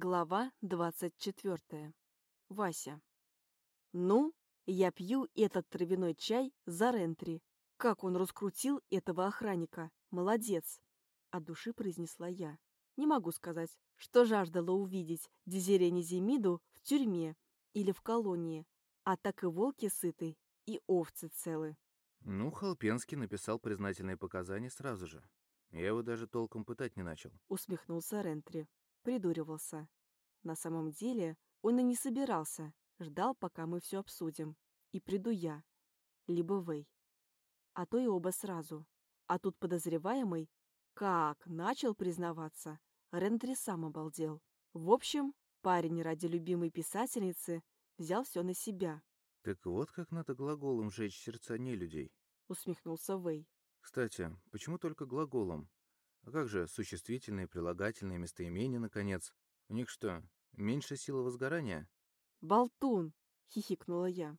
Глава двадцать четвертая. Вася. Ну, я пью этот травяной чай за рентри. Как он раскрутил этого охранника. Молодец. От души произнесла я. Не могу сказать, что жаждала увидеть Дезирене Земиду в тюрьме или в колонии, а так и волки сыты, и овцы целы. Ну, Холпенский написал признательные показания сразу же. Я его даже толком пытать не начал. Усмехнулся Рентри придуривался. На самом деле он и не собирался, ждал, пока мы все обсудим. И приду я, либо Вэй. А то и оба сразу. А тут подозреваемый, как начал признаваться, Рентри сам обалдел. В общем, парень ради любимой писательницы взял все на себя. Так вот как надо глаголом жечь сердца не людей. Усмехнулся Вэй. Кстати, почему только глаголом? А как же существительные, прилагательные, местоимения, наконец? У них что, меньше силы возгорания? «Болтун!» — хихикнула я.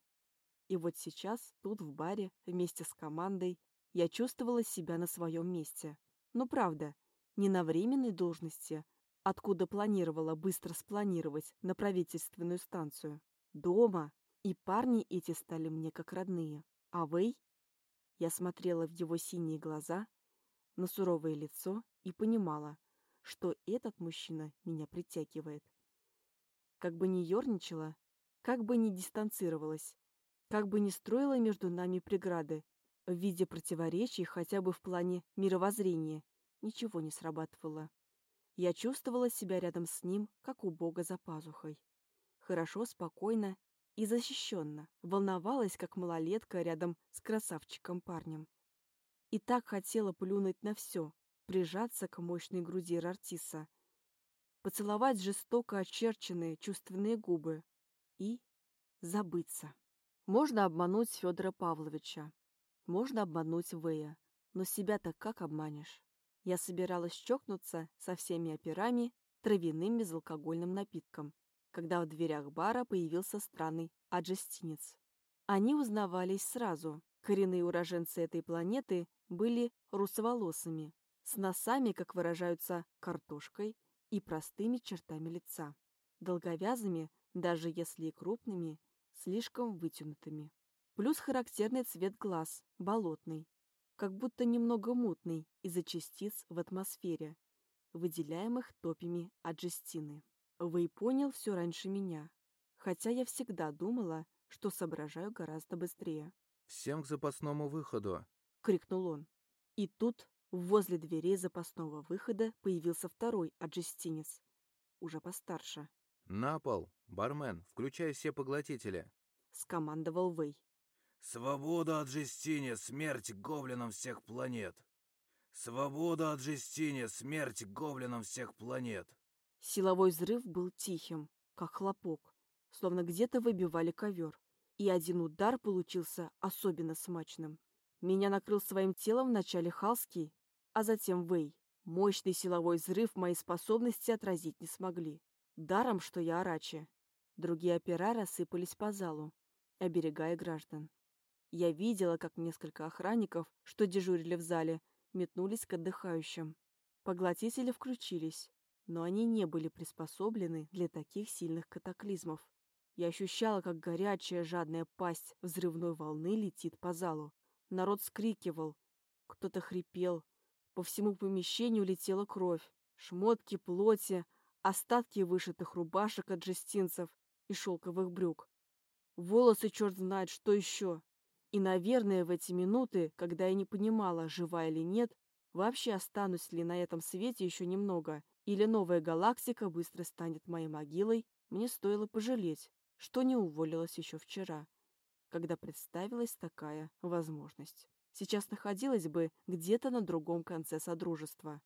И вот сейчас, тут в баре, вместе с командой, я чувствовала себя на своем месте. Ну, правда, не на временной должности, откуда планировала быстро спланировать на правительственную станцию. Дома. И парни эти стали мне как родные. А вы? Я смотрела в его синие глаза, на суровое лицо и понимала, что этот мужчина меня притягивает. Как бы ни ерничала, как бы ни дистанцировалась, как бы ни строила между нами преграды в виде противоречий хотя бы в плане мировоззрения, ничего не срабатывало. Я чувствовала себя рядом с ним, как у Бога за пазухой. Хорошо, спокойно и защищенно. Волновалась, как малолетка рядом с красавчиком-парнем. И так хотела плюнуть на все, прижаться к мощной груди Рартиса, поцеловать жестоко очерченные чувственные губы и забыться. Можно обмануть Федора Павловича, можно обмануть Вэя, но себя-то как обманешь? Я собиралась чокнуться со всеми операми травяным безалкогольным напитком, когда в дверях бара появился странный аджестинец. Они узнавались сразу. Коренные уроженцы этой планеты были русоволосыми, с носами, как выражаются, картошкой и простыми чертами лица, долговязыми, даже если и крупными, слишком вытянутыми. Плюс характерный цвет глаз, болотный, как будто немного мутный из-за частиц в атмосфере, выделяемых топями аджестины. Вы понял все раньше меня, хотя я всегда думала, что соображаю гораздо быстрее. «Всем к запасному выходу!» — крикнул он. И тут возле дверей запасного выхода появился второй аджестинец, уже постарше. «На пол! Бармен, включай все поглотители!» — скомандовал Вэй. «Свобода от Жестине, смерть гоблинам всех планет! Свобода от Жестине, смерть гоблинам всех планет!» Силовой взрыв был тихим, как хлопок, словно где-то выбивали ковер, и один удар получился особенно смачным. Меня накрыл своим телом вначале Халский, а затем Вэй. Мощный силовой взрыв мои способности отразить не смогли. Даром, что я арачи. Другие опера рассыпались по залу, оберегая граждан. Я видела, как несколько охранников, что дежурили в зале, метнулись к отдыхающим. Поглотители включились, но они не были приспособлены для таких сильных катаклизмов. Я ощущала, как горячая жадная пасть взрывной волны летит по залу. Народ скрикивал, кто-то хрипел. По всему помещению летела кровь, шмотки, плоти, остатки вышитых рубашек от жестинцев и шелковых брюк. Волосы черт знает, что еще. И, наверное, в эти минуты, когда я не понимала, жива или нет, вообще останусь ли на этом свете еще немного, или новая галактика быстро станет моей могилой, мне стоило пожалеть, что не уволилась еще вчера когда представилась такая возможность. Сейчас находилась бы где-то на другом конце Содружества.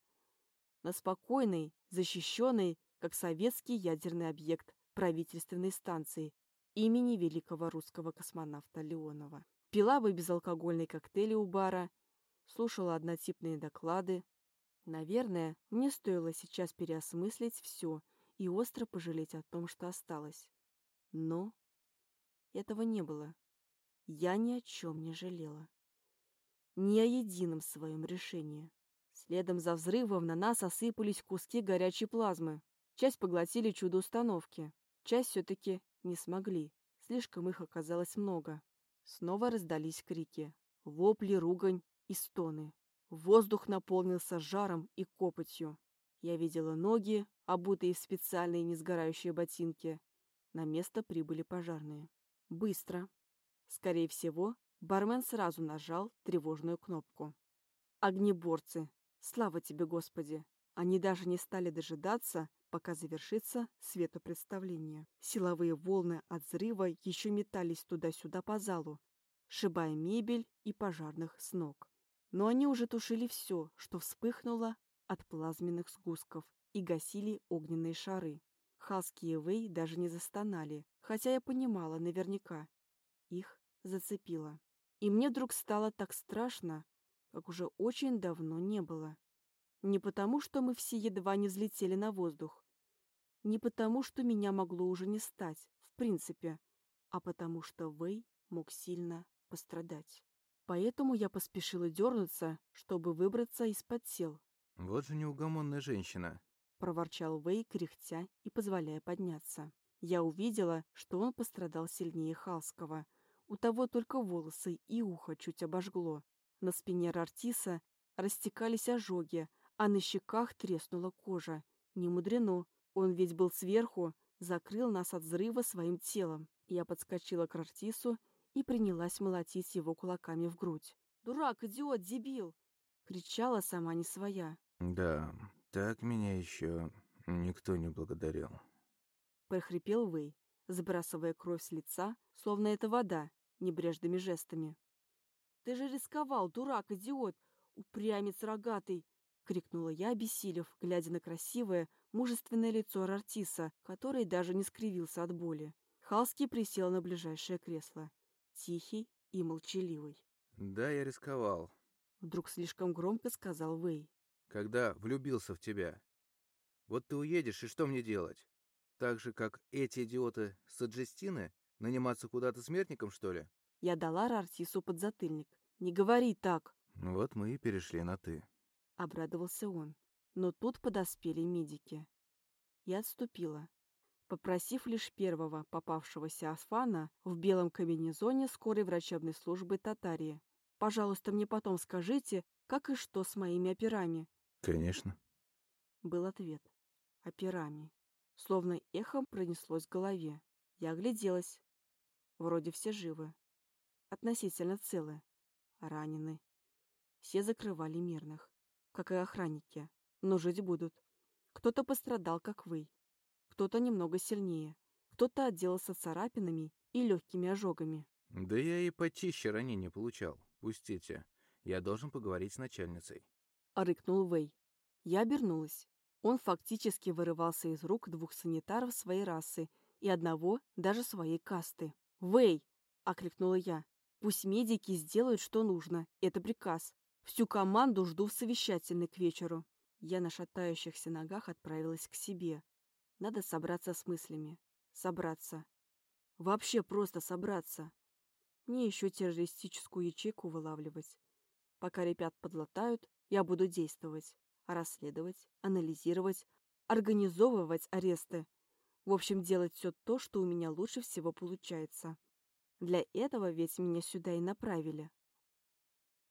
На спокойной, защищенной, как советский ядерный объект правительственной станции имени великого русского космонавта Леонова. Пила бы безалкогольные коктейли у бара, слушала однотипные доклады. Наверное, мне стоило сейчас переосмыслить все и остро пожалеть о том, что осталось. Но этого не было. Я ни о чем не жалела. Ни о едином своем решении. Следом за взрывом на нас осыпались куски горячей плазмы. Часть поглотили чудо-установки, часть все-таки не смогли. Слишком их оказалось много. Снова раздались крики, вопли, ругань и стоны. Воздух наполнился жаром и копотью. Я видела ноги, обутые в специальные несгорающие ботинки. На место прибыли пожарные. Быстро. Скорее всего, бармен сразу нажал тревожную кнопку. Огнеборцы. Слава тебе, Господи! Они даже не стали дожидаться, пока завершится светопредставление. Силовые волны от взрыва еще метались туда-сюда по залу, шибая мебель и пожарных с ног. Но они уже тушили все, что вспыхнуло от плазменных сгустков, и гасили огненные шары. Хаски и Вэй даже не застонали, хотя я понимала наверняка. Их зацепило. И мне вдруг стало так страшно, как уже очень давно не было. Не потому, что мы все едва не взлетели на воздух. Не потому, что меня могло уже не стать, в принципе, а потому что Вэй мог сильно пострадать. Поэтому я поспешила дернуться, чтобы выбраться из-под тел. «Вот же неугомонная женщина», — проворчал Вэй, кряхтя и позволяя подняться. Я увидела, что он пострадал сильнее Халского. У того только волосы и ухо чуть обожгло. На спине Рартиса растекались ожоги, а на щеках треснула кожа. Не мудрено, он ведь был сверху, закрыл нас от взрыва своим телом. Я подскочила к Рартису и принялась молотить его кулаками в грудь. «Дурак, идиот, дебил!» — кричала сама не своя. «Да, так меня еще никто не благодарил», — прохрипел Вэй, сбрасывая кровь с лица, словно это вода, небрежными жестами. «Ты же рисковал, дурак, идиот! Упрямец рогатый! — крикнула я, обессилев, глядя на красивое, мужественное лицо Рартиса, который даже не скривился от боли. Халский присел на ближайшее кресло. Тихий и молчаливый. «Да, я рисковал», — вдруг слишком громко сказал Вэй. «Когда влюбился в тебя. Вот ты уедешь, и что мне делать? Так же, как эти идиоты с Аджестины? Наниматься куда-то смертником, что ли?» Я дала Рартису подзатыльник. «Не говори так!» Вот мы и перешли на «ты». — обрадовался он. Но тут подоспели медики. Я отступила, попросив лишь первого попавшегося Асфана в белом комбинезоне скорой врачебной службы Татарии. «Пожалуйста, мне потом скажите, как и что с моими операми». «Конечно», — был ответ. «Операми». Словно эхом пронеслось в голове. Я огляделась. Вроде все живы. Относительно целы. Ранены. Все закрывали мирных как и охранники, но жить будут. Кто-то пострадал, как вы, кто-то немного сильнее, кто-то отделался царапинами и легкими ожогами. Да я и почище ранения получал. Пустите, я должен поговорить с начальницей. Рыкнул Вэй. Я обернулась. Он фактически вырывался из рук двух санитаров своей расы и одного даже своей касты. «Вэй!» — окликнула я. «Пусть медики сделают, что нужно. Это приказ. Всю команду жду в совещательной к вечеру. Я на шатающихся ногах отправилась к себе. Надо собраться с мыслями. Собраться. Вообще просто собраться. Мне еще террористическую ячейку вылавливать. Пока ребят подлатают, я буду действовать. Расследовать, анализировать, организовывать аресты. В общем, делать все то, что у меня лучше всего получается. Для этого ведь меня сюда и направили.